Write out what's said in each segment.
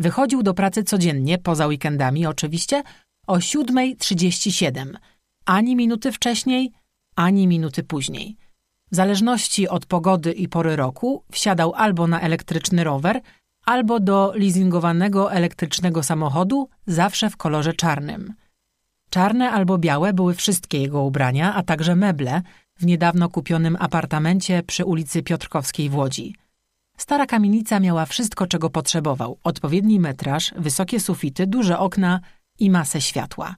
Wychodził do pracy codziennie, poza weekendami oczywiście, o 7.37. Ani minuty wcześniej, ani minuty później. W zależności od pogody i pory roku wsiadał albo na elektryczny rower, albo do leasingowanego elektrycznego samochodu, zawsze w kolorze czarnym. Czarne albo białe były wszystkie jego ubrania, a także meble w niedawno kupionym apartamencie przy ulicy Piotrkowskiej w Łodzi. Stara kamienica miała wszystko, czego potrzebował: odpowiedni metraż, wysokie sufity, duże okna i masę światła.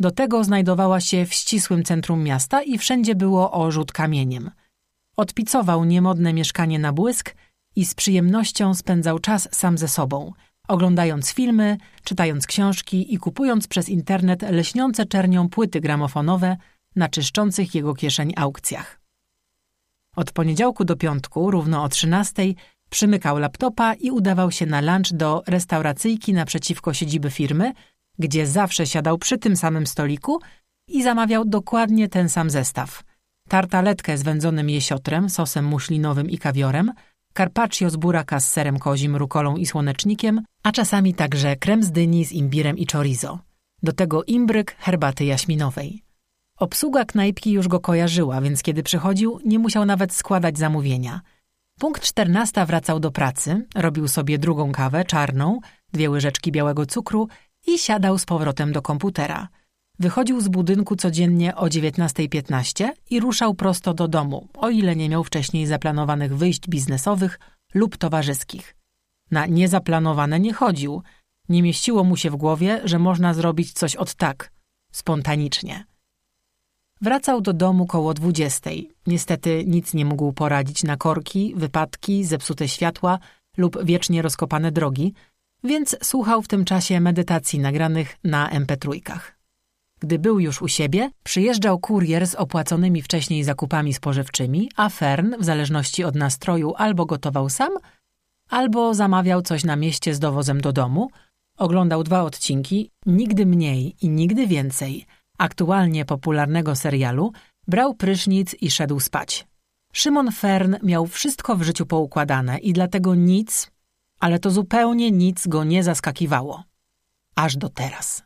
Do tego znajdowała się w ścisłym centrum miasta i wszędzie było o rzut kamieniem. Odpicował niemodne mieszkanie na błysk i z przyjemnością spędzał czas sam ze sobą, oglądając filmy, czytając książki i kupując przez internet leśniące czernią płyty gramofonowe na czyszczących jego kieszeń aukcjach. Od poniedziałku do piątku, równo o 13, przymykał laptopa i udawał się na lunch do restauracyjki naprzeciwko siedziby firmy, gdzie zawsze siadał przy tym samym stoliku i zamawiał dokładnie ten sam zestaw. Tartaletkę z wędzonym jesiotrem, sosem muślinowym i kawiorem, carpaccio z buraka z serem kozim, rukolą i słonecznikiem, a czasami także krem z dyni z imbirem i chorizo. Do tego imbryk herbaty jaśminowej. Obsługa knajpki już go kojarzyła, więc kiedy przychodził, nie musiał nawet składać zamówienia. Punkt czternasta wracał do pracy, robił sobie drugą kawę, czarną, dwie łyżeczki białego cukru i siadał z powrotem do komputera. Wychodził z budynku codziennie o 19.15 i ruszał prosto do domu, o ile nie miał wcześniej zaplanowanych wyjść biznesowych lub towarzyskich. Na niezaplanowane nie chodził. Nie mieściło mu się w głowie, że można zrobić coś od tak, spontanicznie. Wracał do domu koło dwudziestej. Niestety nic nie mógł poradzić na korki, wypadki, zepsute światła lub wiecznie rozkopane drogi, więc słuchał w tym czasie medytacji nagranych na MP3. Gdy był już u siebie, przyjeżdżał kurier z opłaconymi wcześniej zakupami spożywczymi, a Fern, w zależności od nastroju, albo gotował sam, albo zamawiał coś na mieście z dowozem do domu, oglądał dwa odcinki, nigdy mniej i nigdy więcej, aktualnie popularnego serialu, brał prysznic i szedł spać. Szymon Fern miał wszystko w życiu poukładane i dlatego nic, ale to zupełnie nic go nie zaskakiwało. Aż do teraz.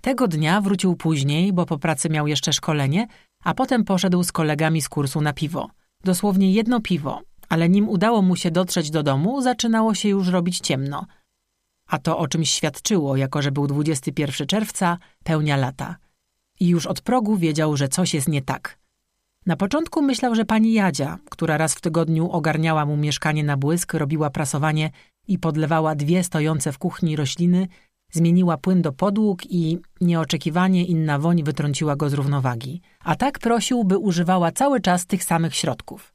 Tego dnia wrócił później, bo po pracy miał jeszcze szkolenie, a potem poszedł z kolegami z kursu na piwo. Dosłownie jedno piwo, ale nim udało mu się dotrzeć do domu, zaczynało się już robić ciemno. A to o czymś świadczyło, jako że był 21 czerwca, pełnia lata. I już od progu wiedział, że coś jest nie tak. Na początku myślał, że pani Jadzia, która raz w tygodniu ogarniała mu mieszkanie na błysk, robiła prasowanie i podlewała dwie stojące w kuchni rośliny, zmieniła płyn do podłóg i nieoczekiwanie inna woń wytrąciła go z równowagi. A tak prosił, by używała cały czas tych samych środków.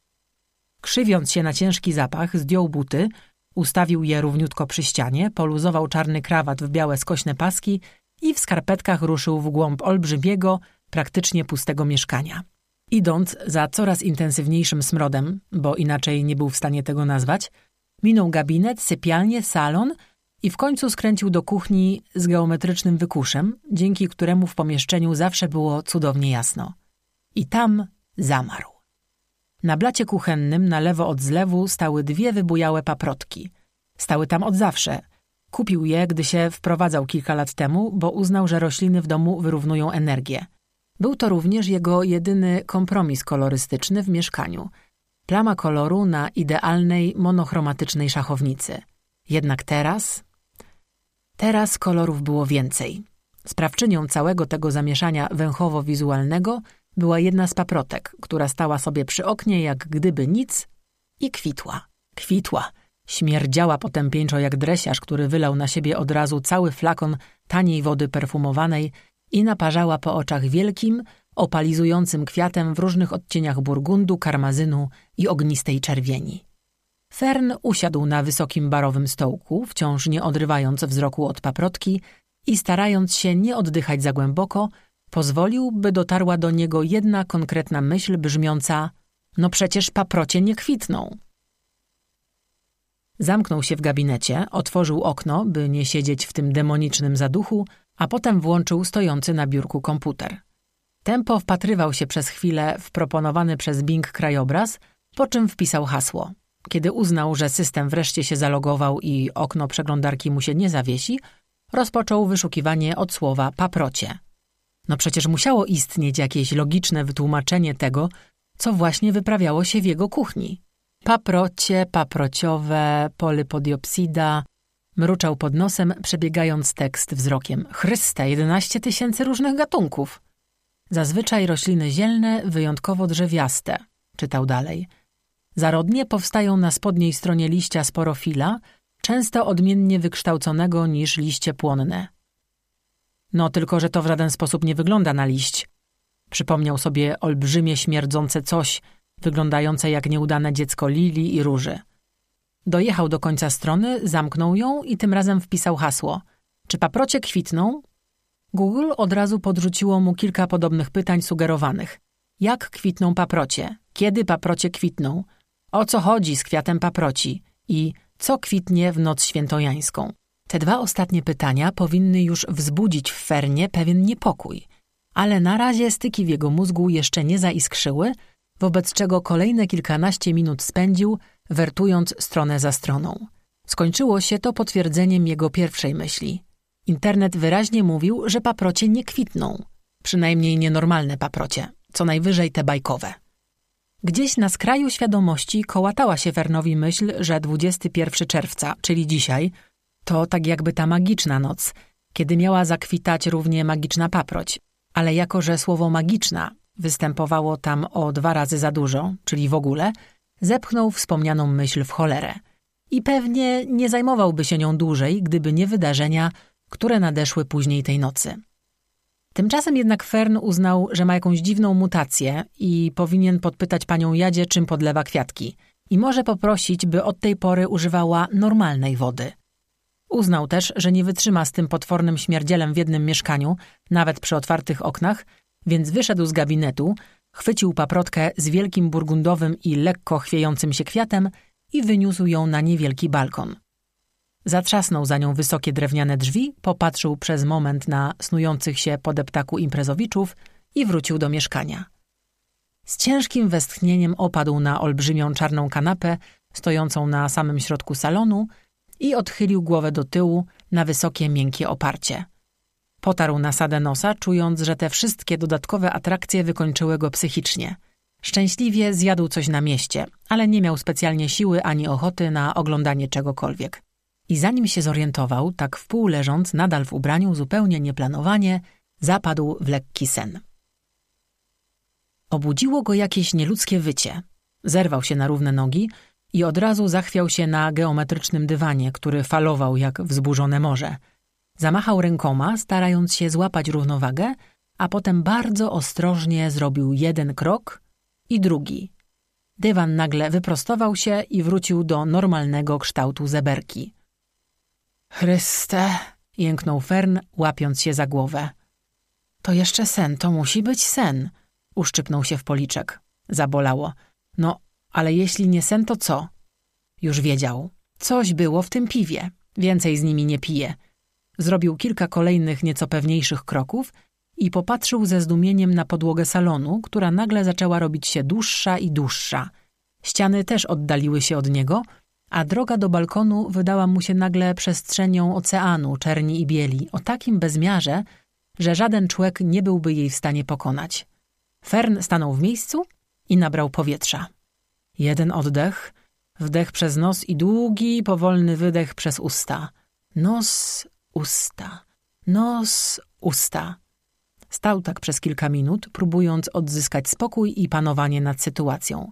Krzywiąc się na ciężki zapach, zdjął buty, ustawił je równiutko przy ścianie, poluzował czarny krawat w białe skośne paski i w skarpetkach ruszył w głąb olbrzymiego, praktycznie pustego mieszkania. Idąc za coraz intensywniejszym smrodem, bo inaczej nie był w stanie tego nazwać, minął gabinet, sypialnię, salon i w końcu skręcił do kuchni z geometrycznym wykuszem, dzięki któremu w pomieszczeniu zawsze było cudownie jasno. I tam zamarł. Na blacie kuchennym na lewo od zlewu stały dwie wybujałe paprotki. Stały tam od zawsze. Kupił je, gdy się wprowadzał kilka lat temu, bo uznał, że rośliny w domu wyrównują energię. Był to również jego jedyny kompromis kolorystyczny w mieszkaniu. Plama koloru na idealnej, monochromatycznej szachownicy. Jednak teraz... Teraz kolorów było więcej. Sprawczynią całego tego zamieszania węchowo-wizualnego była jedna z paprotek, która stała sobie przy oknie jak gdyby nic i kwitła. Kwitła. Śmierdziała potępieńczo jak dresiarz, który wylał na siebie od razu cały flakon taniej wody perfumowanej i naparzała po oczach wielkim, opalizującym kwiatem w różnych odcieniach burgundu, karmazynu i ognistej czerwieni. Fern usiadł na wysokim barowym stołku, wciąż nie odrywając wzroku od paprotki i starając się nie oddychać za głęboko, pozwolił, by dotarła do niego jedna konkretna myśl brzmiąca no przecież paprocie nie kwitną. Zamknął się w gabinecie, otworzył okno, by nie siedzieć w tym demonicznym zaduchu, a potem włączył stojący na biurku komputer. Tempo wpatrywał się przez chwilę w proponowany przez Bing krajobraz, po czym wpisał hasło. Kiedy uznał, że system wreszcie się zalogował i okno przeglądarki mu się nie zawiesi, rozpoczął wyszukiwanie od słowa paprocie. No przecież musiało istnieć jakieś logiczne wytłumaczenie tego, co właśnie wyprawiało się w jego kuchni. Paprocie, paprociowe, polypodiopsida. Mruczał pod nosem, przebiegając tekst wzrokiem. Chryste, jedenaście tysięcy różnych gatunków. Zazwyczaj rośliny zielne, wyjątkowo drzewiaste. Czytał dalej. Zarodnie powstają na spodniej stronie liścia sporofila, często odmiennie wykształconego niż liście płonne. No tylko, że to w żaden sposób nie wygląda na liść. Przypomniał sobie olbrzymie śmierdzące coś, wyglądające jak nieudane dziecko lili i róży. Dojechał do końca strony, zamknął ją i tym razem wpisał hasło. Czy paprocie kwitną? Google od razu podrzuciło mu kilka podobnych pytań sugerowanych. Jak kwitną paprocie? Kiedy paprocie kwitną? O co chodzi z kwiatem paproci? I co kwitnie w noc świętojańską? Te dwa ostatnie pytania powinny już wzbudzić w Fernie pewien niepokój. Ale na razie styki w jego mózgu jeszcze nie zaiskrzyły, wobec czego kolejne kilkanaście minut spędził, wertując stronę za stroną. Skończyło się to potwierdzeniem jego pierwszej myśli. Internet wyraźnie mówił, że paprocie nie kwitną. Przynajmniej nienormalne paprocie, co najwyżej te bajkowe. Gdzieś na skraju świadomości kołatała się Wernowi myśl, że 21 czerwca, czyli dzisiaj, to tak jakby ta magiczna noc, kiedy miała zakwitać równie magiczna paproć. Ale jako, że słowo magiczna występowało tam o dwa razy za dużo, czyli w ogóle, zepchnął wspomnianą myśl w cholerę. I pewnie nie zajmowałby się nią dłużej, gdyby nie wydarzenia, które nadeszły później tej nocy. Tymczasem jednak Fern uznał, że ma jakąś dziwną mutację i powinien podpytać panią Jadzie, czym podlewa kwiatki. I może poprosić, by od tej pory używała normalnej wody. Uznał też, że nie wytrzyma z tym potwornym śmierdzielem w jednym mieszkaniu, nawet przy otwartych oknach, więc wyszedł z gabinetu, chwycił paprotkę z wielkim burgundowym i lekko chwiejącym się kwiatem i wyniósł ją na niewielki balkon. Zatrzasnął za nią wysokie drewniane drzwi, popatrzył przez moment na snujących się po deptaku imprezowiczów i wrócił do mieszkania. Z ciężkim westchnieniem opadł na olbrzymią czarną kanapę stojącą na samym środku salonu i odchylił głowę do tyłu na wysokie, miękkie oparcie. Potarł nasadę nosa, czując, że te wszystkie dodatkowe atrakcje wykończyły go psychicznie. Szczęśliwie zjadł coś na mieście, ale nie miał specjalnie siły ani ochoty na oglądanie czegokolwiek. I zanim się zorientował, tak wpół leżąc, nadal w ubraniu, zupełnie nieplanowanie, zapadł w lekki sen. Obudziło go jakieś nieludzkie wycie. Zerwał się na równe nogi i od razu zachwiał się na geometrycznym dywanie, który falował jak wzburzone morze. Zamachał rękoma, starając się złapać równowagę, a potem bardzo ostrożnie zrobił jeden krok i drugi. Dywan nagle wyprostował się i wrócił do normalnego kształtu zeberki. Chryste, jęknął Fern, łapiąc się za głowę. To jeszcze sen, to musi być sen. Uszczypnął się w policzek. Zabolało. No, ale jeśli nie sen, to co? Już wiedział. Coś było w tym piwie. Więcej z nimi nie pije. Zrobił kilka kolejnych, nieco pewniejszych kroków i popatrzył ze zdumieniem na podłogę salonu, która nagle zaczęła robić się dłuższa i dłuższa. Ściany też oddaliły się od niego, a droga do balkonu wydała mu się nagle przestrzenią oceanu, czerni i bieli, o takim bezmiarze, że żaden człowiek nie byłby jej w stanie pokonać. Fern stanął w miejscu i nabrał powietrza. Jeden oddech, wdech przez nos i długi, powolny wydech przez usta. Nos, usta, nos, usta. Stał tak przez kilka minut, próbując odzyskać spokój i panowanie nad sytuacją.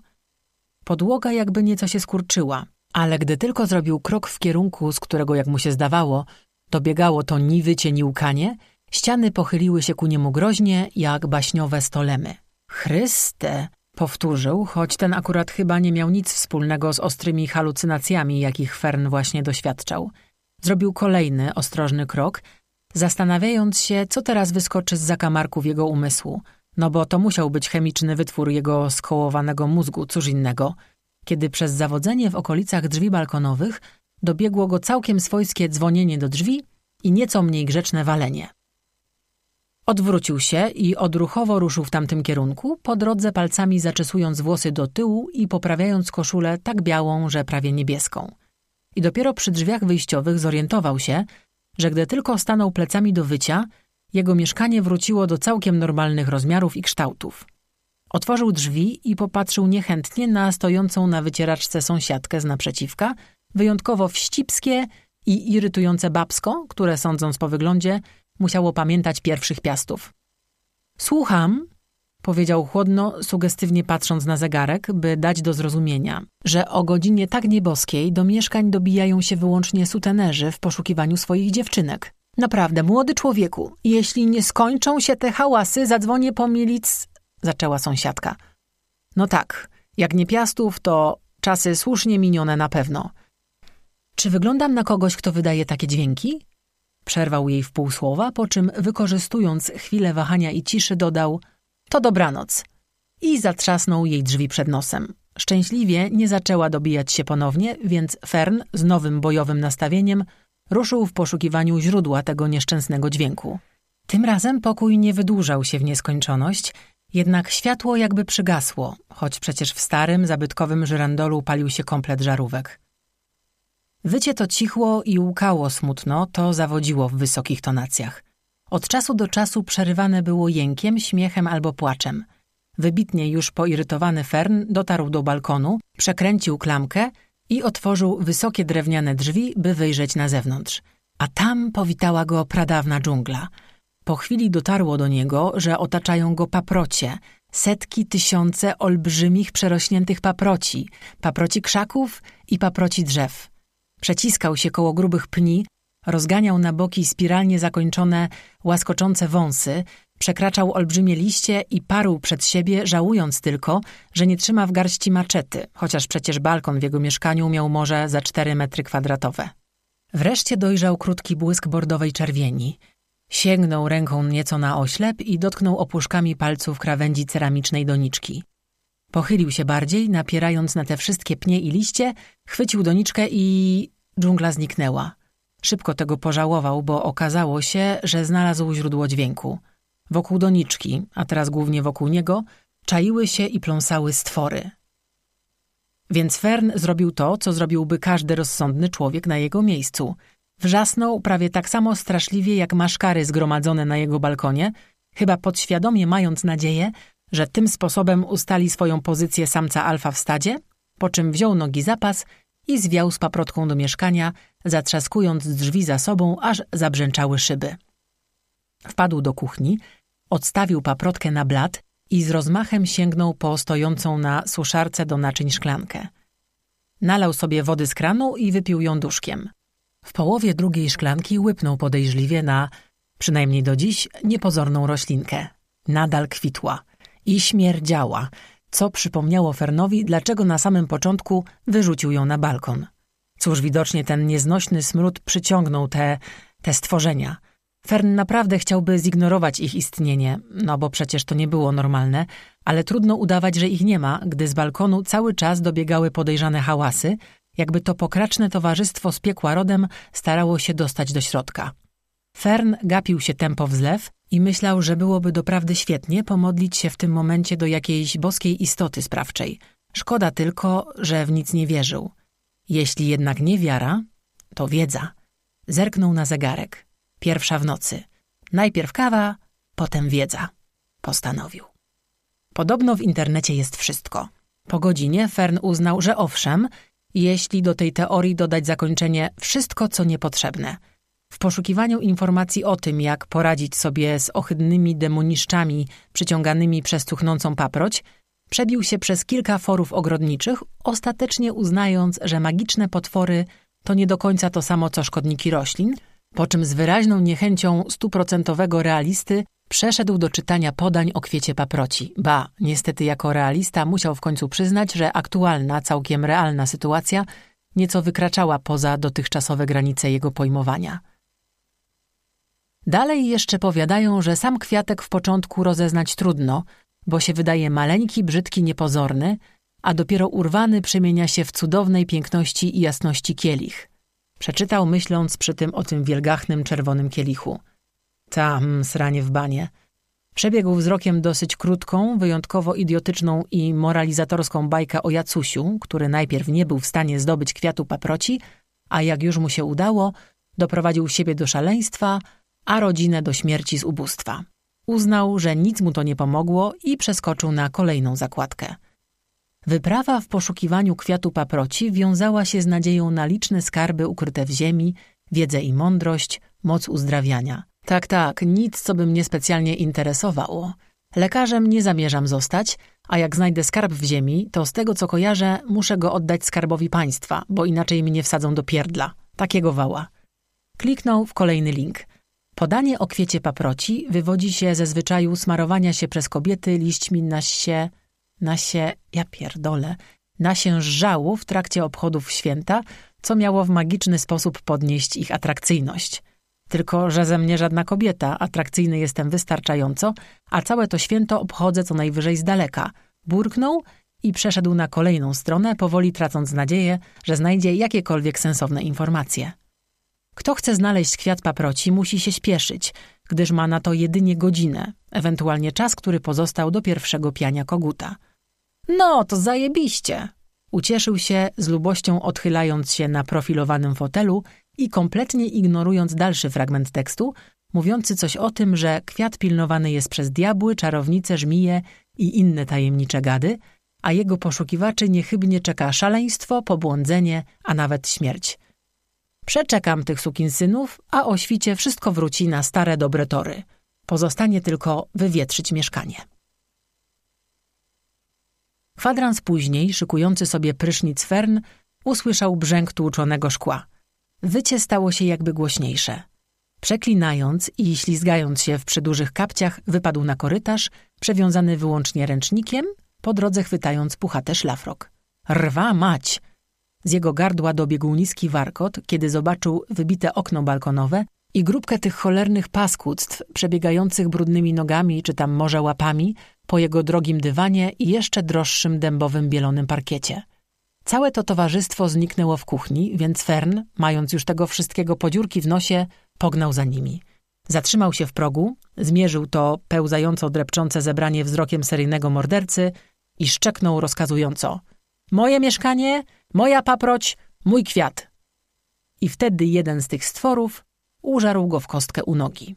Podłoga jakby nieco się skurczyła, ale gdy tylko zrobił krok w kierunku, z którego, jak mu się zdawało, dobiegało to ni wycie, ni łkanie, ściany pochyliły się ku niemu groźnie, jak baśniowe stolemy. Chryste! Powtórzył, choć ten akurat chyba nie miał nic wspólnego z ostrymi halucynacjami, jakich Fern właśnie doświadczał. Zrobił kolejny, ostrożny krok, zastanawiając się, co teraz wyskoczy z zakamarków jego umysłu, no bo to musiał być chemiczny wytwór jego skołowanego mózgu, cóż innego, kiedy przez zawodzenie w okolicach drzwi balkonowych dobiegło go całkiem swojskie dzwonienie do drzwi i nieco mniej grzeczne walenie. Odwrócił się i odruchowo ruszył w tamtym kierunku, po drodze palcami zaczesując włosy do tyłu i poprawiając koszulę tak białą, że prawie niebieską. I dopiero przy drzwiach wyjściowych zorientował się, że gdy tylko stanął plecami do wycia, jego mieszkanie wróciło do całkiem normalnych rozmiarów i kształtów. Otworzył drzwi i popatrzył niechętnie na stojącą na wycieraczce sąsiadkę z naprzeciwka, wyjątkowo wścibskie i irytujące babsko, które sądząc po wyglądzie musiało pamiętać pierwszych piastów. Słucham, powiedział chłodno, sugestywnie patrząc na zegarek, by dać do zrozumienia, że o godzinie tak nieboskiej do mieszkań dobijają się wyłącznie sutenerzy w poszukiwaniu swoich dziewczynek. Naprawdę, młody człowieku, jeśli nie skończą się te hałasy, zadzwonię po milic... zaczęła sąsiadka. No tak, jak nie piastów, to czasy słusznie minione na pewno. Czy wyglądam na kogoś, kto wydaje takie dźwięki? Przerwał jej w pół słowa, po czym wykorzystując chwilę wahania i ciszy dodał to dobranoc. I zatrzasnął jej drzwi przed nosem. Szczęśliwie nie zaczęła dobijać się ponownie, więc Fern z nowym bojowym nastawieniem ruszył w poszukiwaniu źródła tego nieszczęsnego dźwięku. Tym razem pokój nie wydłużał się w nieskończoność, jednak światło jakby przygasło, choć przecież w starym, zabytkowym żyrandolu palił się komplet żarówek. Wycie to cichło i łkało smutno, to zawodziło w wysokich tonacjach. Od czasu do czasu przerywane było jękiem, śmiechem albo płaczem. Wybitnie już poirytowany Fern dotarł do balkonu, przekręcił klamkę i otworzył wysokie drewniane drzwi, by wyjrzeć na zewnątrz. A tam powitała go pradawna dżungla. Po chwili dotarło do niego, że otaczają go paprocie, setki, tysiące olbrzymich, przerośniętych paproci, paproci krzaków i paproci drzew. Przeciskał się koło grubych pni, rozganiał na boki spiralnie zakończone, łaskoczące wąsy, przekraczał olbrzymie liście i parł przed siebie, żałując tylko, że nie trzyma w garści maczety, chociaż przecież balkon w jego mieszkaniu miał może za cztery metry kwadratowe. Wreszcie dojrzał krótki błysk bordowej czerwieni. Sięgnął ręką nieco na oślep i dotknął opuszkami palców krawędzi ceramicznej doniczki. Pochylił się bardziej, napierając na te wszystkie pnie i liście, chwycił doniczkę i... dżungla zniknęła. Szybko tego pożałował, bo okazało się, że znalazł źródło dźwięku. Wokół doniczki, a teraz głównie wokół niego, czaiły się i pląsały stwory. Więc Fern zrobił to, co zrobiłby każdy rozsądny człowiek na jego miejscu. Wrzasnął prawie tak samo straszliwie jak maszkary zgromadzone na jego balkonie, chyba podświadomie mając nadzieję, że tym sposobem ustali swoją pozycję samca alfa w stadzie, po czym wziął nogi za pas i zwiał z paprotką do mieszkania, zatrzaskując drzwi za sobą, aż zabrzęczały szyby. Wpadł do kuchni, odstawił paprotkę na blat i z rozmachem sięgnął po stojącą na suszarce do naczyń szklankę. Nalał sobie wody z kranu i wypił ją duszkiem. W połowie drugiej szklanki łypnął podejrzliwie na, przynajmniej do dziś, niepozorną roślinkę. Nadal kwitła i śmierdziała, co przypomniało Fernowi, dlaczego na samym początku wyrzucił ją na balkon. Cóż, widocznie ten nieznośny smród przyciągnął te, te stworzenia. Fern naprawdę chciałby zignorować ich istnienie, no bo przecież to nie było normalne, ale trudno udawać, że ich nie ma, gdy z balkonu cały czas dobiegały podejrzane hałasy, jakby to pokraczne towarzystwo z piekła rodem starało się dostać do środka. Fern gapił się tempo w zlew i myślał, że byłoby doprawdy świetnie pomodlić się w tym momencie do jakiejś boskiej istoty sprawczej. Szkoda tylko, że w nic nie wierzył. Jeśli jednak nie wiara, to wiedza. Zerknął na zegarek. Pierwsza w nocy. Najpierw kawa, potem wiedza. Postanowił. Podobno w internecie jest wszystko. Po godzinie Fern uznał, że owszem, jeśli do tej teorii dodać zakończenie wszystko, co niepotrzebne – w poszukiwaniu informacji o tym, jak poradzić sobie z ohydnymi demoniszczami przyciąganymi przez cuchnącą paproć, przebił się przez kilka forów ogrodniczych, ostatecznie uznając, że magiczne potwory to nie do końca to samo co szkodniki roślin, po czym z wyraźną niechęcią stuprocentowego realisty przeszedł do czytania podań o kwiecie paproci. Ba, niestety jako realista musiał w końcu przyznać, że aktualna, całkiem realna sytuacja nieco wykraczała poza dotychczasowe granice jego pojmowania. Dalej jeszcze powiadają, że sam kwiatek w początku rozeznać trudno, bo się wydaje maleńki, brzydki, niepozorny, a dopiero urwany przemienia się w cudownej piękności i jasności kielich. Przeczytał myśląc przy tym o tym wielgachnym czerwonym kielichu. Tam, sranie w banie. Przebiegł wzrokiem dosyć krótką, wyjątkowo idiotyczną i moralizatorską bajkę o Jacusiu, który najpierw nie był w stanie zdobyć kwiatu paproci, a jak już mu się udało, doprowadził siebie do szaleństwa, a rodzinę do śmierci z ubóstwa. Uznał, że nic mu to nie pomogło i przeskoczył na kolejną zakładkę. Wyprawa w poszukiwaniu kwiatu paproci wiązała się z nadzieją na liczne skarby ukryte w ziemi, wiedzę i mądrość, moc uzdrawiania. Tak, tak, nic, co by mnie specjalnie interesowało. Lekarzem nie zamierzam zostać, a jak znajdę skarb w ziemi, to z tego co kojarzę, muszę go oddać skarbowi państwa, bo inaczej mnie wsadzą do pierdla. Takiego wała. Kliknął w kolejny link. Podanie o kwiecie paproci wywodzi się ze zwyczaju smarowania się przez kobiety liśćmi na się, na się, ja pierdolę, na się żału w trakcie obchodów święta, co miało w magiczny sposób podnieść ich atrakcyjność. Tylko, że ze mnie żadna kobieta, atrakcyjny jestem wystarczająco, a całe to święto obchodzę co najwyżej z daleka. Burknął i przeszedł na kolejną stronę, powoli tracąc nadzieję, że znajdzie jakiekolwiek sensowne informacje. Kto chce znaleźć kwiat paproci, musi się śpieszyć, gdyż ma na to jedynie godzinę, ewentualnie czas, który pozostał do pierwszego piania koguta. No, to zajebiście! Ucieszył się, z lubością odchylając się na profilowanym fotelu i kompletnie ignorując dalszy fragment tekstu, mówiący coś o tym, że kwiat pilnowany jest przez diabły, czarownice, żmije i inne tajemnicze gady, a jego poszukiwaczy niechybnie czeka szaleństwo, pobłądzenie, a nawet śmierć. Przeczekam tych sukinsynów, a o świcie wszystko wróci na stare dobre tory. Pozostanie tylko wywietrzyć mieszkanie. Kwadrans później, szykujący sobie prysznic Fern, usłyszał brzęk tłuczonego szkła. Wycie stało się jakby głośniejsze. Przeklinając i ślizgając się w przydużych kapciach, wypadł na korytarz, przewiązany wyłącznie ręcznikiem, po drodze chwytając puchate szlafrok. Rwa mać! Z jego gardła dobiegł niski warkot, kiedy zobaczył wybite okno balkonowe i grupkę tych cholernych paskudztw przebiegających brudnymi nogami czy tam może łapami po jego drogim dywanie i jeszcze droższym dębowym bielonym parkiecie. Całe to towarzystwo zniknęło w kuchni, więc Fern, mając już tego wszystkiego podziurki w nosie, pognał za nimi. Zatrzymał się w progu, zmierzył to pełzająco drepczące zebranie wzrokiem seryjnego mordercy i szczeknął rozkazująco – Moje mieszkanie, moja paproć, mój kwiat. I wtedy jeden z tych stworów użarł go w kostkę u nogi.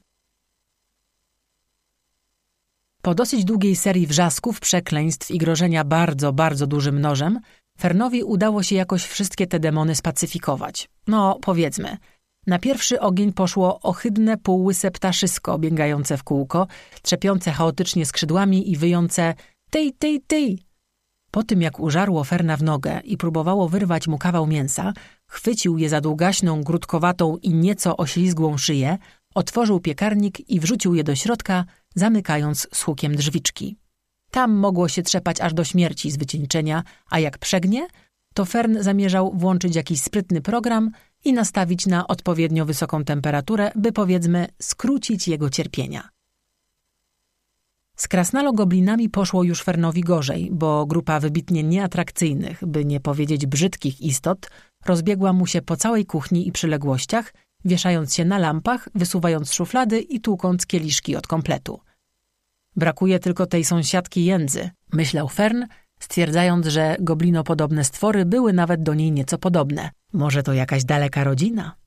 Po dosyć długiej serii wrzasków, przekleństw i grożenia bardzo, bardzo dużym nożem, Fernowi udało się jakoś wszystkie te demony spacyfikować. No, powiedzmy. Na pierwszy ogień poszło ohydne, półłyse ptaszysko biegające w kółko, trzepiące chaotycznie skrzydłami i wyjące tej, tej, tej, po tym, jak użarło Ferna w nogę i próbowało wyrwać mu kawał mięsa, chwycił je za długaśną, grudkowatą i nieco oślizgłą szyję, otworzył piekarnik i wrzucił je do środka, zamykając z hukiem drzwiczki. Tam mogło się trzepać aż do śmierci z wycieńczenia, a jak przegnie, to Fern zamierzał włączyć jakiś sprytny program i nastawić na odpowiednio wysoką temperaturę, by powiedzmy skrócić jego cierpienia. Z krasnalo-goblinami poszło już Fernowi gorzej, bo grupa wybitnie nieatrakcyjnych, by nie powiedzieć brzydkich istot, rozbiegła mu się po całej kuchni i przyległościach, wieszając się na lampach, wysuwając szuflady i tłukąc kieliszki od kompletu. Brakuje tylko tej sąsiadki jędzy, myślał Fern, stwierdzając, że goblinopodobne stwory były nawet do niej nieco podobne. Może to jakaś daleka rodzina?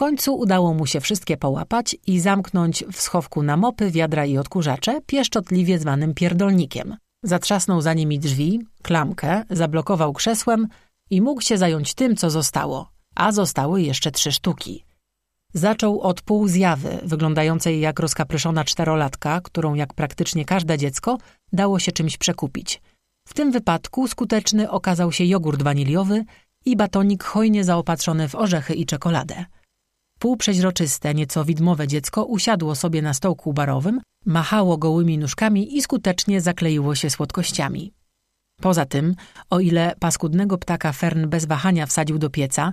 Końcu udało mu się wszystkie połapać i zamknąć w schowku na mopy, wiadra i odkurzacze, pieszczotliwie zwanym pierdolnikiem. Zatrzasnął za nimi drzwi, klamkę, zablokował krzesłem i mógł się zająć tym, co zostało, a zostały jeszcze trzy sztuki. Zaczął od półzjawy, wyglądającej jak rozkapryszona czterolatka, którą jak praktycznie każde dziecko dało się czymś przekupić. W tym wypadku skuteczny okazał się jogurt waniliowy i batonik hojnie zaopatrzony w orzechy i czekoladę. Półprzeźroczyste, nieco widmowe dziecko usiadło sobie na stołku barowym, machało gołymi nóżkami i skutecznie zakleiło się słodkościami. Poza tym, o ile paskudnego ptaka Fern bez wahania wsadził do pieca,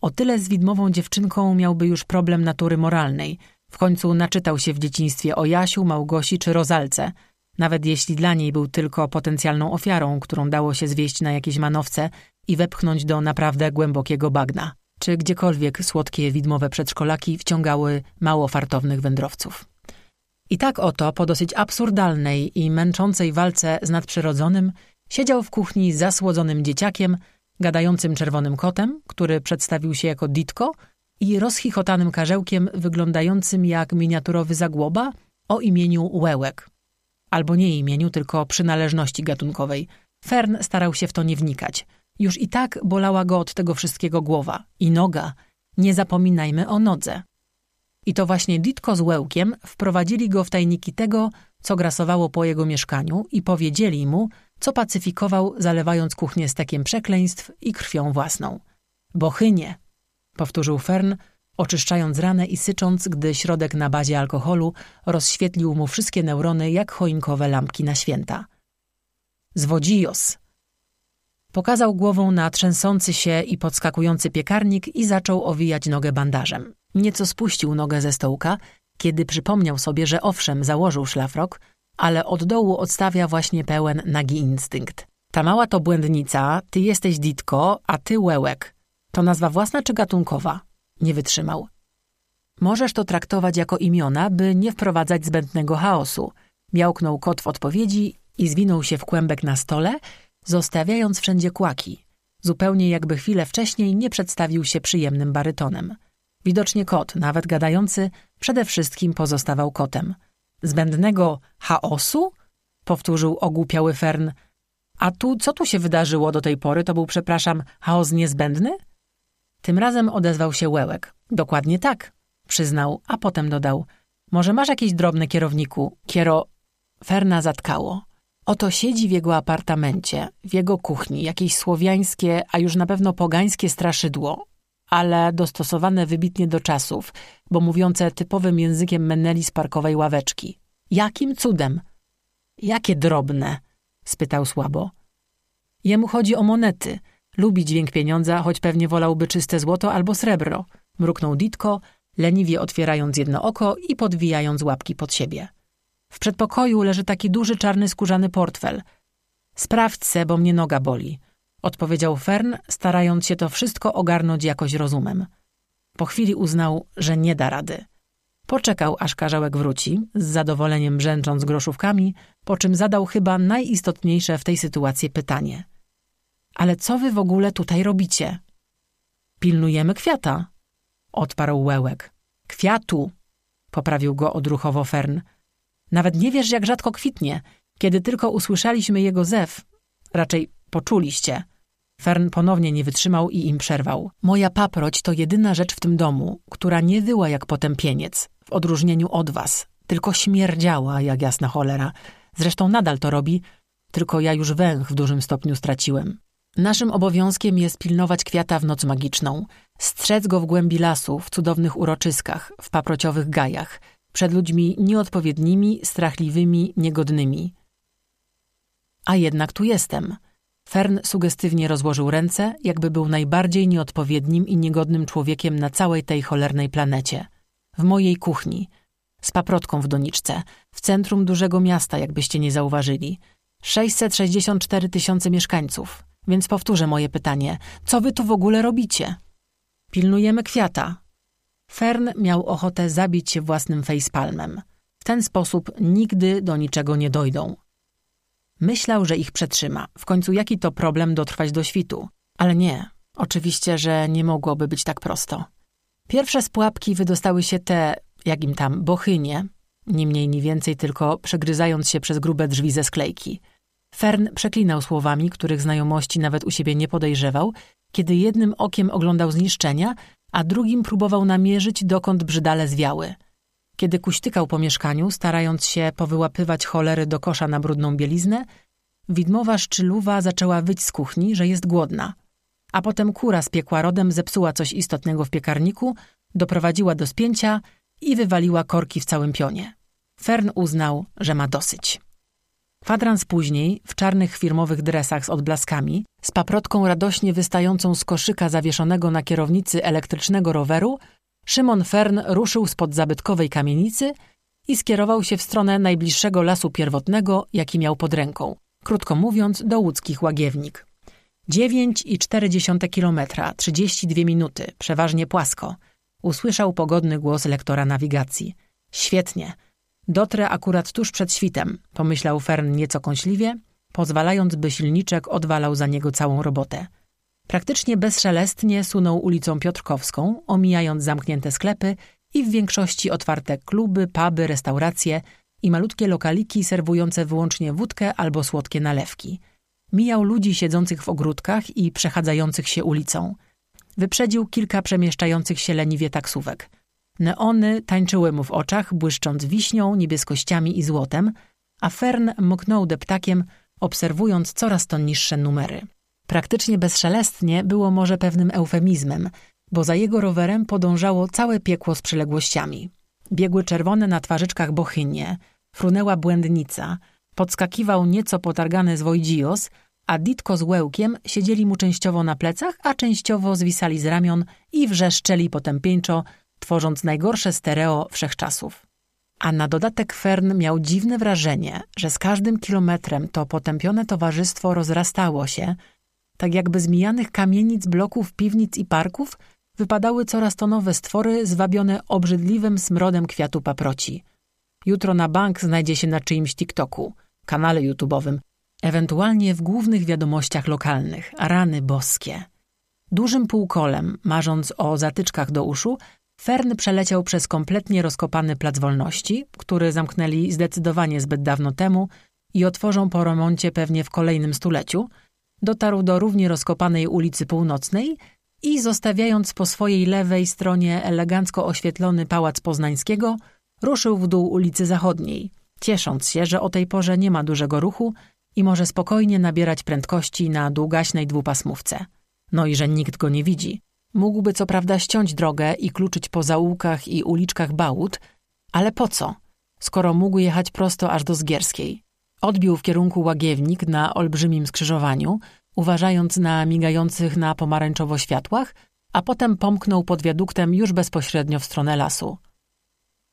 o tyle z widmową dziewczynką miałby już problem natury moralnej. W końcu naczytał się w dzieciństwie o Jasiu, Małgosi czy Rozalce, nawet jeśli dla niej był tylko potencjalną ofiarą, którą dało się zwieść na jakieś manowce i wepchnąć do naprawdę głębokiego bagna. Czy gdziekolwiek słodkie widmowe przedszkolaki wciągały mało fartownych wędrowców. I tak oto, po dosyć absurdalnej i męczącej walce z nadprzyrodzonym, siedział w kuchni zasłodzonym dzieciakiem, gadającym czerwonym kotem, który przedstawił się jako Ditko, i rozchichotanym karzełkiem wyglądającym jak miniaturowy zagłoba o imieniu Łełek. Albo nie imieniu, tylko przynależności gatunkowej. Fern starał się w to nie wnikać. Już i tak bolała go od tego wszystkiego głowa i noga. Nie zapominajmy o nodze. I to właśnie Ditko z Łełkiem wprowadzili go w tajniki tego, co grasowało po jego mieszkaniu i powiedzieli mu, co pacyfikował, zalewając kuchnię stekiem przekleństw i krwią własną. Bochynie, powtórzył Fern, oczyszczając ranę i sycząc, gdy środek na bazie alkoholu rozświetlił mu wszystkie neurony jak choinkowe lampki na święta. Zwodzios! Pokazał głową na trzęsący się i podskakujący piekarnik i zaczął owijać nogę bandażem. Nieco spuścił nogę ze stołka, kiedy przypomniał sobie, że owszem, założył szlafrok, ale od dołu odstawia właśnie pełen nagi instynkt. Ta mała to błędnica, ty jesteś Ditko, a ty Łełek. To nazwa własna czy gatunkowa? Nie wytrzymał. Możesz to traktować jako imiona, by nie wprowadzać zbędnego chaosu. Miałknął kot w odpowiedzi i zwinął się w kłębek na stole, zostawiając wszędzie kłaki. Zupełnie jakby chwilę wcześniej nie przedstawił się przyjemnym barytonem. Widocznie kot, nawet gadający, przede wszystkim pozostawał kotem. Zbędnego chaosu? Powtórzył ogłupiały Fern. A tu, co tu się wydarzyło do tej pory, to był, przepraszam, chaos niezbędny? Tym razem odezwał się Łełek. Dokładnie tak, przyznał, a potem dodał. Może masz jakieś drobne kierowniku? Kiero... Ferna zatkało. Oto siedzi w jego apartamencie, w jego kuchni, jakieś słowiańskie, a już na pewno pogańskie straszydło, ale dostosowane wybitnie do czasów, bo mówiące typowym językiem Meneli z parkowej ławeczki. Jakim cudem? Jakie drobne? spytał słabo. Jemu chodzi o monety. Lubi dźwięk pieniądza, choć pewnie wolałby czyste złoto albo srebro. Mruknął Ditko, leniwie otwierając jedno oko i podwijając łapki pod siebie. W przedpokoju leży taki duży czarny skórzany portfel. Sprawdź se, bo mnie noga boli odpowiedział Fern, starając się to wszystko ogarnąć jakoś rozumem. Po chwili uznał, że nie da rady. Poczekał, aż karzełek wróci, z zadowoleniem brzęcząc groszówkami, po czym zadał chyba najistotniejsze w tej sytuacji pytanie. Ale co wy w ogóle tutaj robicie? Pilnujemy kwiata, odparł Łełek. Kwiatu, poprawił go odruchowo Fern. Nawet nie wiesz, jak rzadko kwitnie. Kiedy tylko usłyszeliśmy jego zew, raczej poczuliście, Fern ponownie nie wytrzymał i im przerwał. Moja paproć to jedyna rzecz w tym domu, która nie wyła jak potępieniec, w odróżnieniu od was, tylko śmierdziała jak jasna cholera. Zresztą nadal to robi, tylko ja już węch w dużym stopniu straciłem. Naszym obowiązkiem jest pilnować kwiata w noc magiczną, strzec go w głębi lasu, w cudownych uroczyskach, w paprociowych gajach, przed ludźmi nieodpowiednimi, strachliwymi, niegodnymi. A jednak tu jestem – Fern sugestywnie rozłożył ręce, jakby był najbardziej nieodpowiednim i niegodnym człowiekiem na całej tej cholernej planecie. W mojej kuchni, z paprotką w doniczce, w centrum dużego miasta, jakbyście nie zauważyli. 664 tysiące mieszkańców. Więc powtórzę moje pytanie. Co wy tu w ogóle robicie? Pilnujemy kwiata. Fern miał ochotę zabić się własnym facepalmem. W ten sposób nigdy do niczego nie dojdą. Myślał, że ich przetrzyma. W końcu jaki to problem dotrwać do świtu? Ale nie. Oczywiście, że nie mogłoby być tak prosto. Pierwsze z pułapki wydostały się te, jak im tam, bochynie, ni mniej ni więcej tylko przegryzając się przez grube drzwi ze sklejki. Fern przeklinał słowami, których znajomości nawet u siebie nie podejrzewał, kiedy jednym okiem oglądał zniszczenia, a drugim próbował namierzyć, dokąd brzydale zwiały. Kiedy kuśtykał po mieszkaniu, starając się powyłapywać cholery do kosza na brudną bieliznę, widmowa szczyluwa zaczęła wyć z kuchni, że jest głodna. A potem kura z piekła rodem zepsuła coś istotnego w piekarniku, doprowadziła do spięcia i wywaliła korki w całym pionie. Fern uznał, że ma dosyć. Kwadrans później, w czarnych firmowych dresach z odblaskami, z paprotką radośnie wystającą z koszyka zawieszonego na kierownicy elektrycznego roweru, Szymon Fern ruszył spod zabytkowej kamienicy i skierował się w stronę najbliższego lasu pierwotnego, jaki miał pod ręką, krótko mówiąc do łódzkich łagiewnik. 9,4 kilometra, 32 minuty, przeważnie płasko. Usłyszał pogodny głos lektora nawigacji. Świetnie. Dotrę akurat tuż przed świtem, pomyślał Fern nieco kąśliwie, pozwalając, by silniczek odwalał za niego całą robotę. Praktycznie bezszelestnie sunął ulicą Piotrkowską, omijając zamknięte sklepy i w większości otwarte kluby, puby, restauracje i malutkie lokaliki serwujące wyłącznie wódkę albo słodkie nalewki. Mijał ludzi siedzących w ogródkach i przechadzających się ulicą. Wyprzedził kilka przemieszczających się leniwie taksówek. Neony tańczyły mu w oczach, błyszcząc wiśnią, niebieskościami i złotem, a Fern mknął deptakiem, obserwując coraz to niższe numery. Praktycznie bezszelestnie było może pewnym eufemizmem, bo za jego rowerem podążało całe piekło z przyległościami. Biegły czerwone na twarzyczkach bochynie, frunęła błędnica, podskakiwał nieco potargany Zwojdzios, a Ditko z Łełkiem siedzieli mu częściowo na plecach, a częściowo zwisali z ramion i wrzeszczeli potępieńczo, tworząc najgorsze stereo wszechczasów. A na dodatek Fern miał dziwne wrażenie, że z każdym kilometrem to potępione towarzystwo rozrastało się, tak jakby z mijanych kamienic, bloków, piwnic i parków wypadały coraz to nowe stwory zwabione obrzydliwym smrodem kwiatu paproci. Jutro na bank znajdzie się na czyimś TikToku, kanale YouTube'owym, ewentualnie w głównych wiadomościach lokalnych. Rany boskie. Dużym półkolem, marząc o zatyczkach do uszu, Fern przeleciał przez kompletnie rozkopany plac wolności, który zamknęli zdecydowanie zbyt dawno temu i otworzą po remoncie pewnie w kolejnym stuleciu, dotarł do równie rozkopanej ulicy Północnej i zostawiając po swojej lewej stronie elegancko oświetlony Pałac Poznańskiego, ruszył w dół ulicy Zachodniej, ciesząc się, że o tej porze nie ma dużego ruchu i może spokojnie nabierać prędkości na długaśnej dwupasmówce. No i że nikt go nie widzi. Mógłby co prawda ściąć drogę i kluczyć po zaułkach i uliczkach Bałut, ale po co, skoro mógł jechać prosto aż do Zgierskiej? Odbił w kierunku Łagiewnik na olbrzymim skrzyżowaniu, uważając na migających na pomarańczowo światłach, a potem pomknął pod wiaduktem już bezpośrednio w stronę lasu.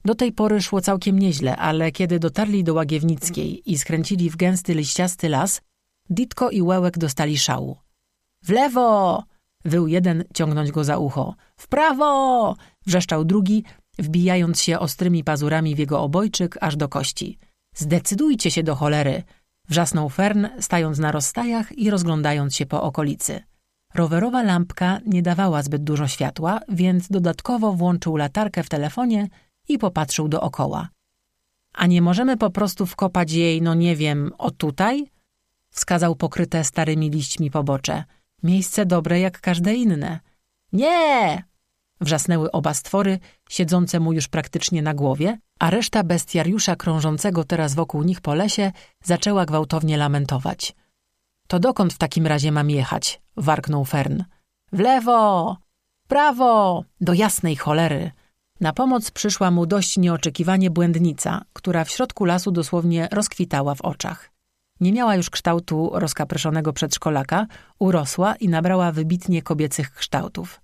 Do tej pory szło całkiem nieźle, ale kiedy dotarli do Łagiewnickiej i skręcili w gęsty liściasty las, Ditko i Łełek dostali szału. – W lewo! – wył jeden, ciągnąć go za ucho. – W prawo! – wrzeszczał drugi, wbijając się ostrymi pazurami w jego obojczyk aż do kości. – Zdecydujcie się do cholery! – wrzasnął Fern, stając na rozstajach i rozglądając się po okolicy. Rowerowa lampka nie dawała zbyt dużo światła, więc dodatkowo włączył latarkę w telefonie i popatrzył dookoła. A nie możemy po prostu wkopać jej, no nie wiem, o tutaj? Wskazał pokryte starymi liśćmi pobocze. Miejsce dobre jak każde inne. Nie! Wrzasnęły oba stwory, siedzące mu już praktycznie na głowie, a reszta bestiariusza krążącego teraz wokół nich po lesie zaczęła gwałtownie lamentować. To dokąd w takim razie mam jechać? warknął Fern. W lewo! Prawo! Do jasnej cholery! Na pomoc przyszła mu dość nieoczekiwanie błędnica, która w środku lasu dosłownie rozkwitała w oczach. Nie miała już kształtu rozkapryszonego przedszkolaka, urosła i nabrała wybitnie kobiecych kształtów.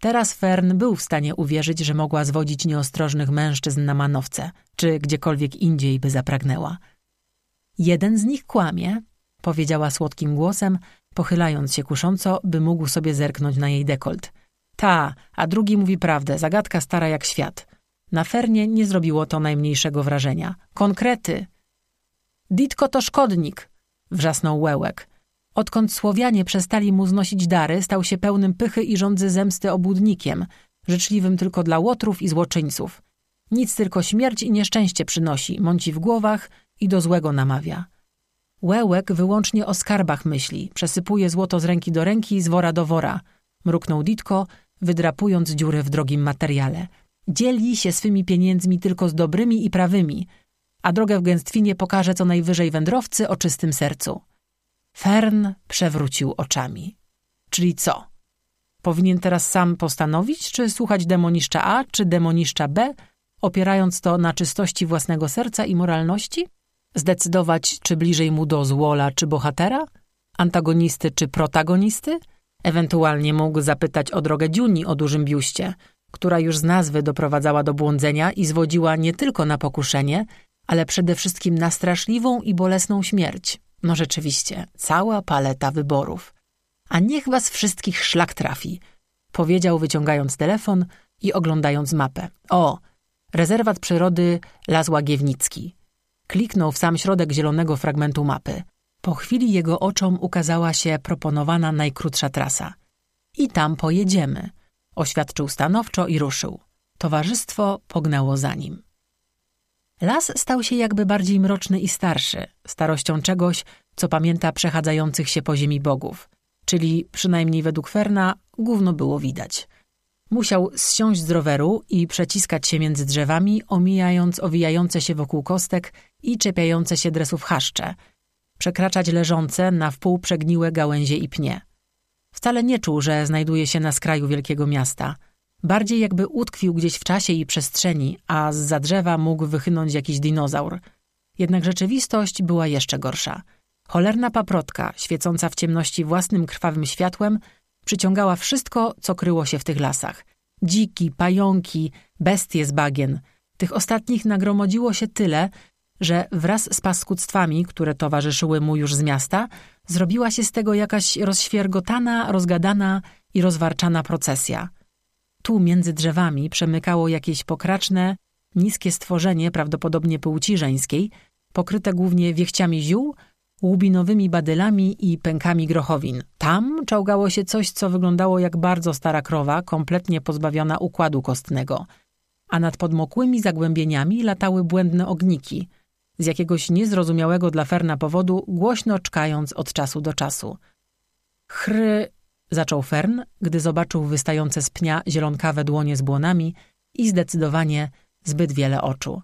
Teraz Fern był w stanie uwierzyć, że mogła zwodzić nieostrożnych mężczyzn na manowce, czy gdziekolwiek indziej by zapragnęła. Jeden z nich kłamie, powiedziała słodkim głosem, pochylając się kusząco, by mógł sobie zerknąć na jej dekolt. Ta, a drugi mówi prawdę, zagadka stara jak świat. Na Fernie nie zrobiło to najmniejszego wrażenia. Konkrety. Ditko to szkodnik, wrzasnął Łełek. Odkąd Słowianie przestali mu znosić dary, stał się pełnym pychy i rządzy zemsty obłudnikiem, życzliwym tylko dla łotrów i złoczyńców. Nic tylko śmierć i nieszczęście przynosi, mąci w głowach i do złego namawia. Łełek wyłącznie o skarbach myśli, przesypuje złoto z ręki do ręki i z wora do wora. Mruknął Ditko, wydrapując dziurę w drogim materiale. Dzieli się swymi pieniędzmi tylko z dobrymi i prawymi, a drogę w gęstwinie pokaże co najwyżej wędrowcy o czystym sercu. Fern przewrócił oczami. Czyli co? Powinien teraz sam postanowić, czy słuchać demoniszcza A, czy demoniszcza B, opierając to na czystości własnego serca i moralności? Zdecydować, czy bliżej mu do złola czy bohatera? Antagonisty czy protagonisty? Ewentualnie mógł zapytać o drogę Dziuni o dużym biuście, która już z nazwy doprowadzała do błądzenia i zwodziła nie tylko na pokuszenie, ale przede wszystkim na straszliwą i bolesną śmierć. No rzeczywiście, cała paleta wyborów. A niech was wszystkich szlak trafi, powiedział wyciągając telefon i oglądając mapę. O, rezerwat przyrody Las Łagiewnicki. Kliknął w sam środek zielonego fragmentu mapy. Po chwili jego oczom ukazała się proponowana najkrótsza trasa. I tam pojedziemy, oświadczył stanowczo i ruszył. Towarzystwo pognęło za nim. Las stał się jakby bardziej mroczny i starszy, starością czegoś, co pamięta przechadzających się po ziemi bogów, czyli przynajmniej według Ferna gówno było widać. Musiał zsiąść z roweru i przeciskać się między drzewami, omijając owijające się wokół kostek i czepiające się dresów chaszcze, przekraczać leżące na wpół przegniłe gałęzie i pnie. Wcale nie czuł, że znajduje się na skraju wielkiego miasta. Bardziej jakby utkwił gdzieś w czasie i przestrzeni, a z drzewa mógł wychynąć jakiś dinozaur. Jednak rzeczywistość była jeszcze gorsza. Cholerna paprotka, świecąca w ciemności własnym krwawym światłem, przyciągała wszystko, co kryło się w tych lasach. Dziki, pająki, bestie z bagien. Tych ostatnich nagromadziło się tyle, że wraz z paskudztwami, które towarzyszyły mu już z miasta, zrobiła się z tego jakaś rozświergotana, rozgadana i rozwarczana procesja. Tu między drzewami przemykało jakieś pokraczne, niskie stworzenie, prawdopodobnie płci żeńskiej, pokryte głównie wiechciami ziół, łubinowymi badylami i pękami grochowin. Tam czołgało się coś, co wyglądało jak bardzo stara krowa, kompletnie pozbawiona układu kostnego. A nad podmokłymi zagłębieniami latały błędne ogniki – z jakiegoś niezrozumiałego dla Ferna powodu, głośno czkając od czasu do czasu. Chry, zaczął Fern, gdy zobaczył wystające z pnia zielonkawe dłonie z błonami i zdecydowanie zbyt wiele oczu.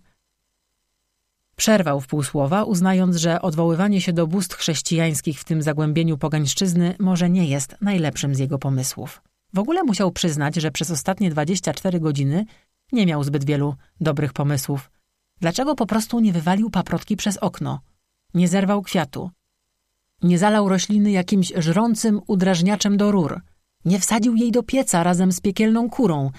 Przerwał w półsłowa, uznając, że odwoływanie się do bóstw chrześcijańskich w tym zagłębieniu pogańszczyzny może nie jest najlepszym z jego pomysłów. W ogóle musiał przyznać, że przez ostatnie 24 godziny nie miał zbyt wielu dobrych pomysłów. Dlaczego po prostu nie wywalił paprotki przez okno? Nie zerwał kwiatu. Nie zalał rośliny jakimś żrącym udrażniaczem do rur. Nie wsadził jej do pieca razem z piekielną kurą.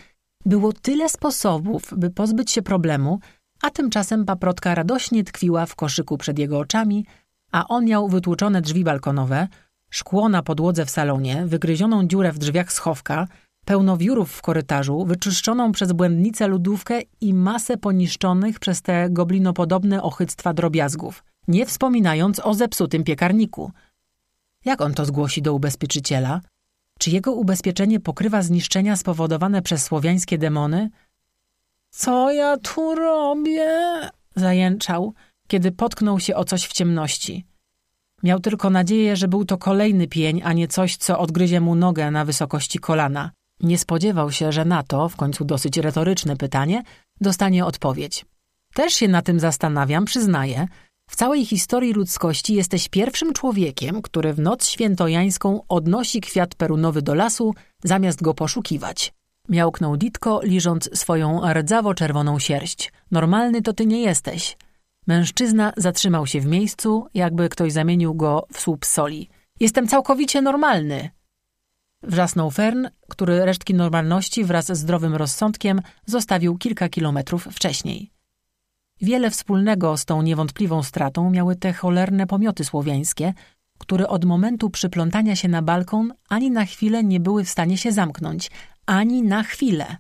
Było tyle sposobów, by pozbyć się problemu, a tymczasem paprotka radośnie tkwiła w koszyku przed jego oczami, a on miał wytłuczone drzwi balkonowe, szkło na podłodze w salonie, wygryzioną dziurę w drzwiach schowka – pełno wiórów w korytarzu, wyczyszczoną przez błędnicę lodówkę i masę poniszczonych przez te goblinopodobne ochyctwa drobiazgów, nie wspominając o zepsutym piekarniku. Jak on to zgłosi do ubezpieczyciela? Czy jego ubezpieczenie pokrywa zniszczenia spowodowane przez słowiańskie demony? Co ja tu robię? Zajęczał, kiedy potknął się o coś w ciemności. Miał tylko nadzieję, że był to kolejny pień, a nie coś, co odgryzie mu nogę na wysokości kolana. Nie spodziewał się, że na to, w końcu dosyć retoryczne pytanie, dostanie odpowiedź. Też się na tym zastanawiam, przyznaję. W całej historii ludzkości jesteś pierwszym człowiekiem, który w noc świętojańską odnosi kwiat perunowy do lasu, zamiast go poszukiwać. Miałknął Ditko, liżąc swoją rdzawo-czerwoną sierść. Normalny to ty nie jesteś. Mężczyzna zatrzymał się w miejscu, jakby ktoś zamienił go w słup soli. Jestem całkowicie normalny, Wrzasnął Fern, który resztki normalności wraz z zdrowym rozsądkiem zostawił kilka kilometrów wcześniej. Wiele wspólnego z tą niewątpliwą stratą miały te cholerne pomioty słowiańskie, które od momentu przyplątania się na balkon ani na chwilę nie były w stanie się zamknąć. Ani na chwilę.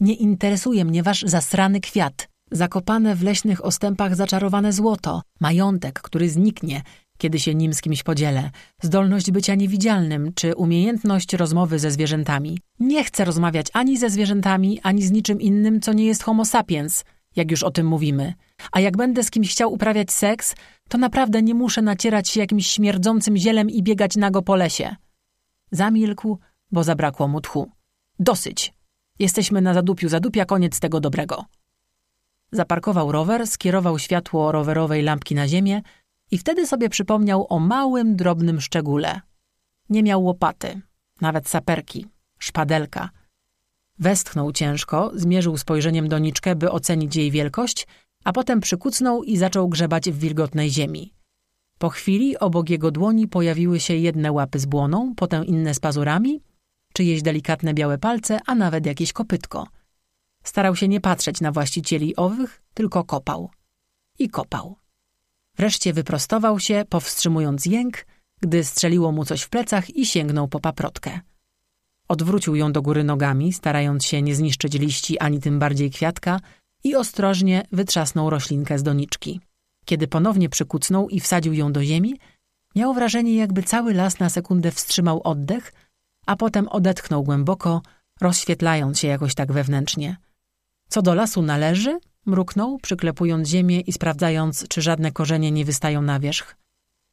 Nie interesuje mnie wasz zasrany kwiat, zakopane w leśnych ostępach zaczarowane złoto, majątek, który zniknie, kiedy się nim z kimś podzielę, zdolność bycia niewidzialnym czy umiejętność rozmowy ze zwierzętami. Nie chcę rozmawiać ani ze zwierzętami, ani z niczym innym, co nie jest homo sapiens, jak już o tym mówimy. A jak będę z kimś chciał uprawiać seks, to naprawdę nie muszę nacierać się jakimś śmierdzącym zielem i biegać nago po lesie. Zamilkł, bo zabrakło mu tchu. Dosyć. Jesteśmy na zadupiu zadupia, koniec tego dobrego. Zaparkował rower, skierował światło rowerowej lampki na ziemię i wtedy sobie przypomniał o małym, drobnym szczególe. Nie miał łopaty, nawet saperki, szpadelka. Westchnął ciężko, zmierzył spojrzeniem doniczkę, by ocenić jej wielkość, a potem przykucnął i zaczął grzebać w wilgotnej ziemi. Po chwili obok jego dłoni pojawiły się jedne łapy z błoną, potem inne z pazurami, czyjeś delikatne białe palce, a nawet jakieś kopytko. Starał się nie patrzeć na właścicieli owych, tylko kopał. I kopał. Wreszcie wyprostował się, powstrzymując jęk gdy strzeliło mu coś w plecach i sięgnął po paprotkę. Odwrócił ją do góry nogami, starając się nie zniszczyć liści ani tym bardziej kwiatka i ostrożnie wytrzasnął roślinkę z doniczki. Kiedy ponownie przykucnął i wsadził ją do ziemi, miał wrażenie, jakby cały las na sekundę wstrzymał oddech, a potem odetchnął głęboko, rozświetlając się jakoś tak wewnętrznie. Co do lasu należy, mruknął, przyklepując ziemię i sprawdzając, czy żadne korzenie nie wystają na wierzch.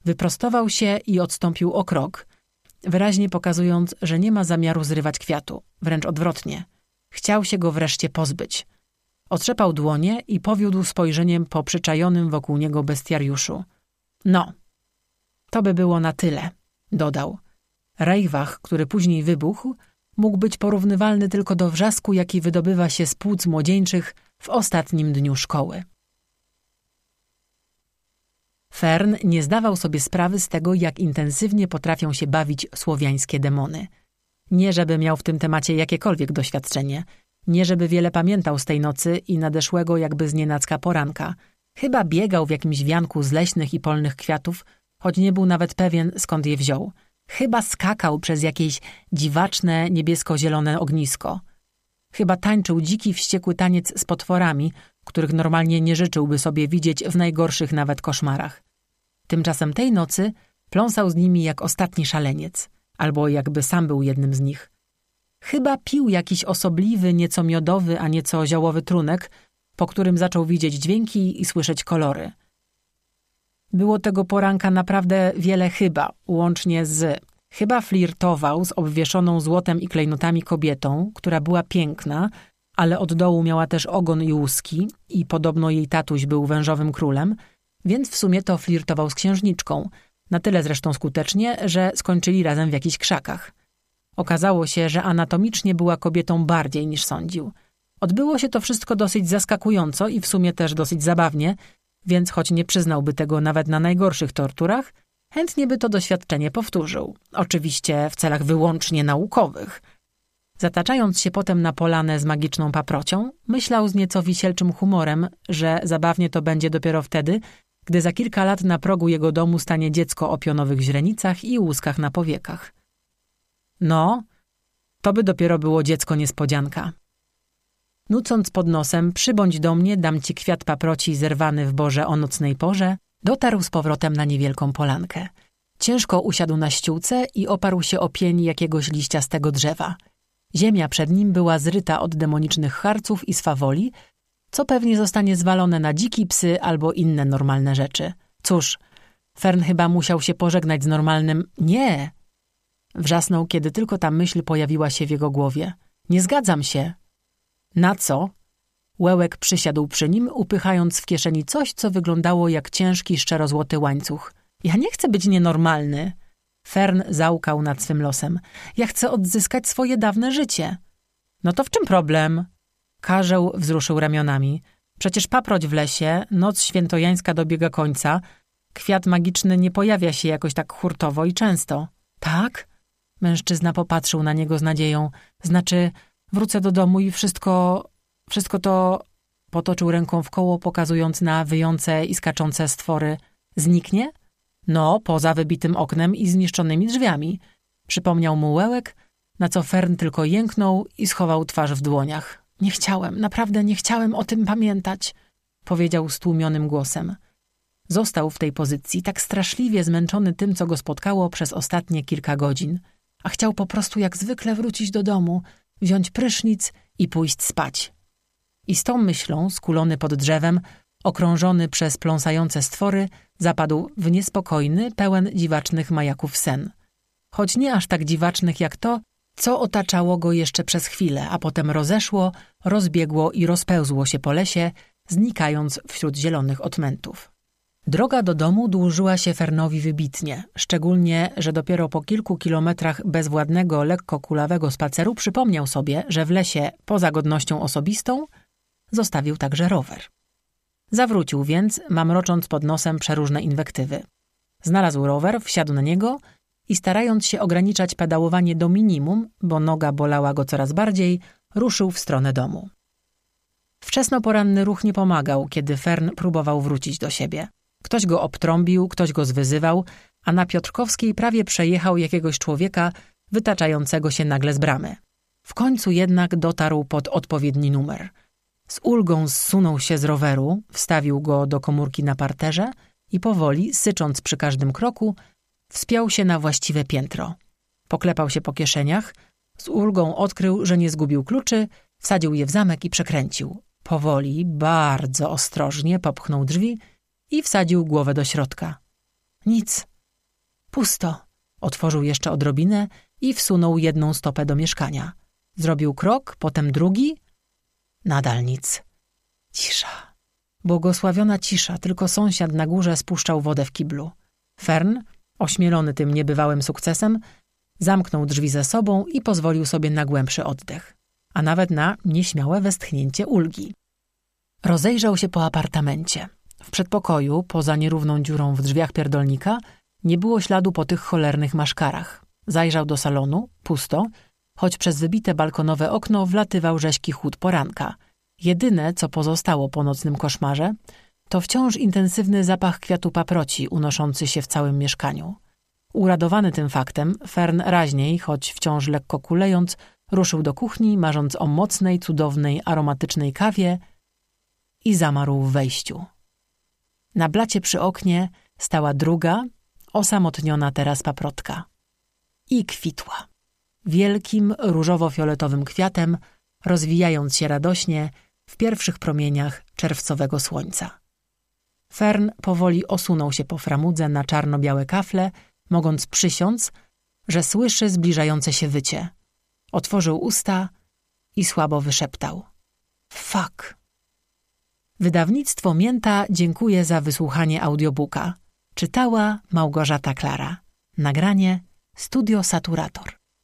Wyprostował się i odstąpił o krok, wyraźnie pokazując, że nie ma zamiaru zrywać kwiatu, wręcz odwrotnie. Chciał się go wreszcie pozbyć. Otrzepał dłonie i powiódł spojrzeniem po przyczajonym wokół niego bestiariuszu. No, to by było na tyle, dodał. Rejwach, który później wybuchł, mógł być porównywalny tylko do wrzasku, jaki wydobywa się z płuc młodzieńczych w ostatnim dniu szkoły. Fern nie zdawał sobie sprawy z tego, jak intensywnie potrafią się bawić słowiańskie demony. Nie żeby miał w tym temacie jakiekolwiek doświadczenie, nie żeby wiele pamiętał z tej nocy i nadeszłego jakby znienacka poranka. Chyba biegał w jakimś wianku z leśnych i polnych kwiatów, choć nie był nawet pewien, skąd je wziął. Chyba skakał przez jakieś dziwaczne, niebiesko-zielone ognisko. Chyba tańczył dziki, wściekły taniec z potworami, których normalnie nie życzyłby sobie widzieć w najgorszych nawet koszmarach. Tymczasem tej nocy pląsał z nimi jak ostatni szaleniec, albo jakby sam był jednym z nich. Chyba pił jakiś osobliwy, nieco miodowy, a nieco ziołowy trunek, po którym zaczął widzieć dźwięki i słyszeć kolory. Było tego poranka naprawdę wiele chyba, łącznie z chyba flirtował z obwieszoną złotem i klejnotami kobietą, która była piękna, ale od dołu miała też ogon i łuski i podobno jej tatuś był wężowym królem – więc w sumie to flirtował z księżniczką, na tyle zresztą skutecznie, że skończyli razem w jakichś krzakach. Okazało się, że anatomicznie była kobietą bardziej niż sądził. Odbyło się to wszystko dosyć zaskakująco i w sumie też dosyć zabawnie, więc choć nie przyznałby tego nawet na najgorszych torturach, chętnie by to doświadczenie powtórzył. Oczywiście w celach wyłącznie naukowych. Zataczając się potem na polanę z magiczną paprocią, myślał z nieco wisielczym humorem, że zabawnie to będzie dopiero wtedy, gdy za kilka lat na progu jego domu stanie dziecko o pionowych źrenicach i łuskach na powiekach. No, to by dopiero było dziecko niespodzianka. Nucąc pod nosem, przybądź do mnie, dam ci kwiat paproci zerwany w borze o nocnej porze, dotarł z powrotem na niewielką polankę. Ciężko usiadł na ściółce i oparł się o pień jakiegoś liściastego drzewa. Ziemia przed nim była zryta od demonicznych harców i swawoli, co pewnie zostanie zwalone na dziki psy albo inne normalne rzeczy. Cóż, Fern chyba musiał się pożegnać z normalnym nie. Wrzasnął, kiedy tylko ta myśl pojawiła się w jego głowie. Nie zgadzam się. Na co? Łełek przysiadł przy nim, upychając w kieszeni coś, co wyglądało jak ciężki, szczerozłoty łańcuch. Ja nie chcę być nienormalny. Fern załkał nad swym losem. Ja chcę odzyskać swoje dawne życie. No to w czym problem? Karzeł wzruszył ramionami. Przecież paproć w lesie, noc świętojańska dobiega końca. Kwiat magiczny nie pojawia się jakoś tak hurtowo i często. Tak? Mężczyzna popatrzył na niego z nadzieją. Znaczy, wrócę do domu i wszystko... Wszystko to... Potoczył ręką w koło, pokazując na wyjące i skaczące stwory. Zniknie? No, poza wybitym oknem i zniszczonymi drzwiami. Przypomniał mu Łełek, na co Fern tylko jęknął i schował twarz w dłoniach. Nie chciałem, naprawdę nie chciałem o tym pamiętać, powiedział stłumionym głosem. Został w tej pozycji, tak straszliwie zmęczony tym, co go spotkało przez ostatnie kilka godzin, a chciał po prostu jak zwykle wrócić do domu, wziąć prysznic i pójść spać. I z tą myślą, skulony pod drzewem, okrążony przez pląsające stwory, zapadł w niespokojny, pełen dziwacznych majaków sen. Choć nie aż tak dziwacznych jak to, co otaczało go jeszcze przez chwilę, a potem rozeszło, rozbiegło i rozpełzło się po lesie, znikając wśród zielonych odmętów. Droga do domu dłużyła się Fernowi wybitnie, szczególnie, że dopiero po kilku kilometrach bezwładnego, lekko kulawego spaceru przypomniał sobie, że w lesie, poza godnością osobistą, zostawił także rower. Zawrócił więc, mamrocząc pod nosem przeróżne inwektywy. Znalazł rower, wsiadł na niego i starając się ograniczać pedałowanie do minimum, bo noga bolała go coraz bardziej, ruszył w stronę domu. Wczesnoporanny ruch nie pomagał, kiedy Fern próbował wrócić do siebie. Ktoś go obtrąbił, ktoś go zwyzywał, a na Piotrkowskiej prawie przejechał jakiegoś człowieka wytaczającego się nagle z bramy. W końcu jednak dotarł pod odpowiedni numer. Z ulgą zsunął się z roweru, wstawił go do komórki na parterze i powoli, sycząc przy każdym kroku, wspiął się na właściwe piętro. Poklepał się po kieszeniach, z ulgą odkrył, że nie zgubił kluczy, wsadził je w zamek i przekręcił. Powoli, bardzo ostrożnie popchnął drzwi i wsadził głowę do środka. Nic. Pusto. Otworzył jeszcze odrobinę i wsunął jedną stopę do mieszkania. Zrobił krok, potem drugi. Nadal nic. Cisza. Błogosławiona cisza, tylko sąsiad na górze spuszczał wodę w kiblu. Fern, ośmielony tym niebywałym sukcesem, zamknął drzwi za sobą i pozwolił sobie na głębszy oddech, a nawet na nieśmiałe westchnięcie ulgi. Rozejrzał się po apartamencie. W przedpokoju, poza nierówną dziurą w drzwiach pierdolnika, nie było śladu po tych cholernych maszkarach. Zajrzał do salonu, pusto, choć przez wybite balkonowe okno wlatywał rzeźki chłód poranka. Jedyne, co pozostało po nocnym koszmarze, to wciąż intensywny zapach kwiatu paproci unoszący się w całym mieszkaniu. Uradowany tym faktem, Fern raźniej, choć wciąż lekko kulejąc, ruszył do kuchni, marząc o mocnej, cudownej, aromatycznej kawie i zamarł w wejściu. Na blacie przy oknie stała druga, osamotniona teraz paprotka. I kwitła. Wielkim, różowo-fioletowym kwiatem, rozwijając się radośnie w pierwszych promieniach czerwcowego słońca. Fern powoli osunął się po framudze na czarno-białe kafle, mogąc przysiąc, że słyszy zbliżające się wycie. Otworzył usta i słabo wyszeptał. Fuck. Wydawnictwo Mięta dziękuję za wysłuchanie audiobooka. Czytała Małgorzata Klara. Nagranie Studio Saturator.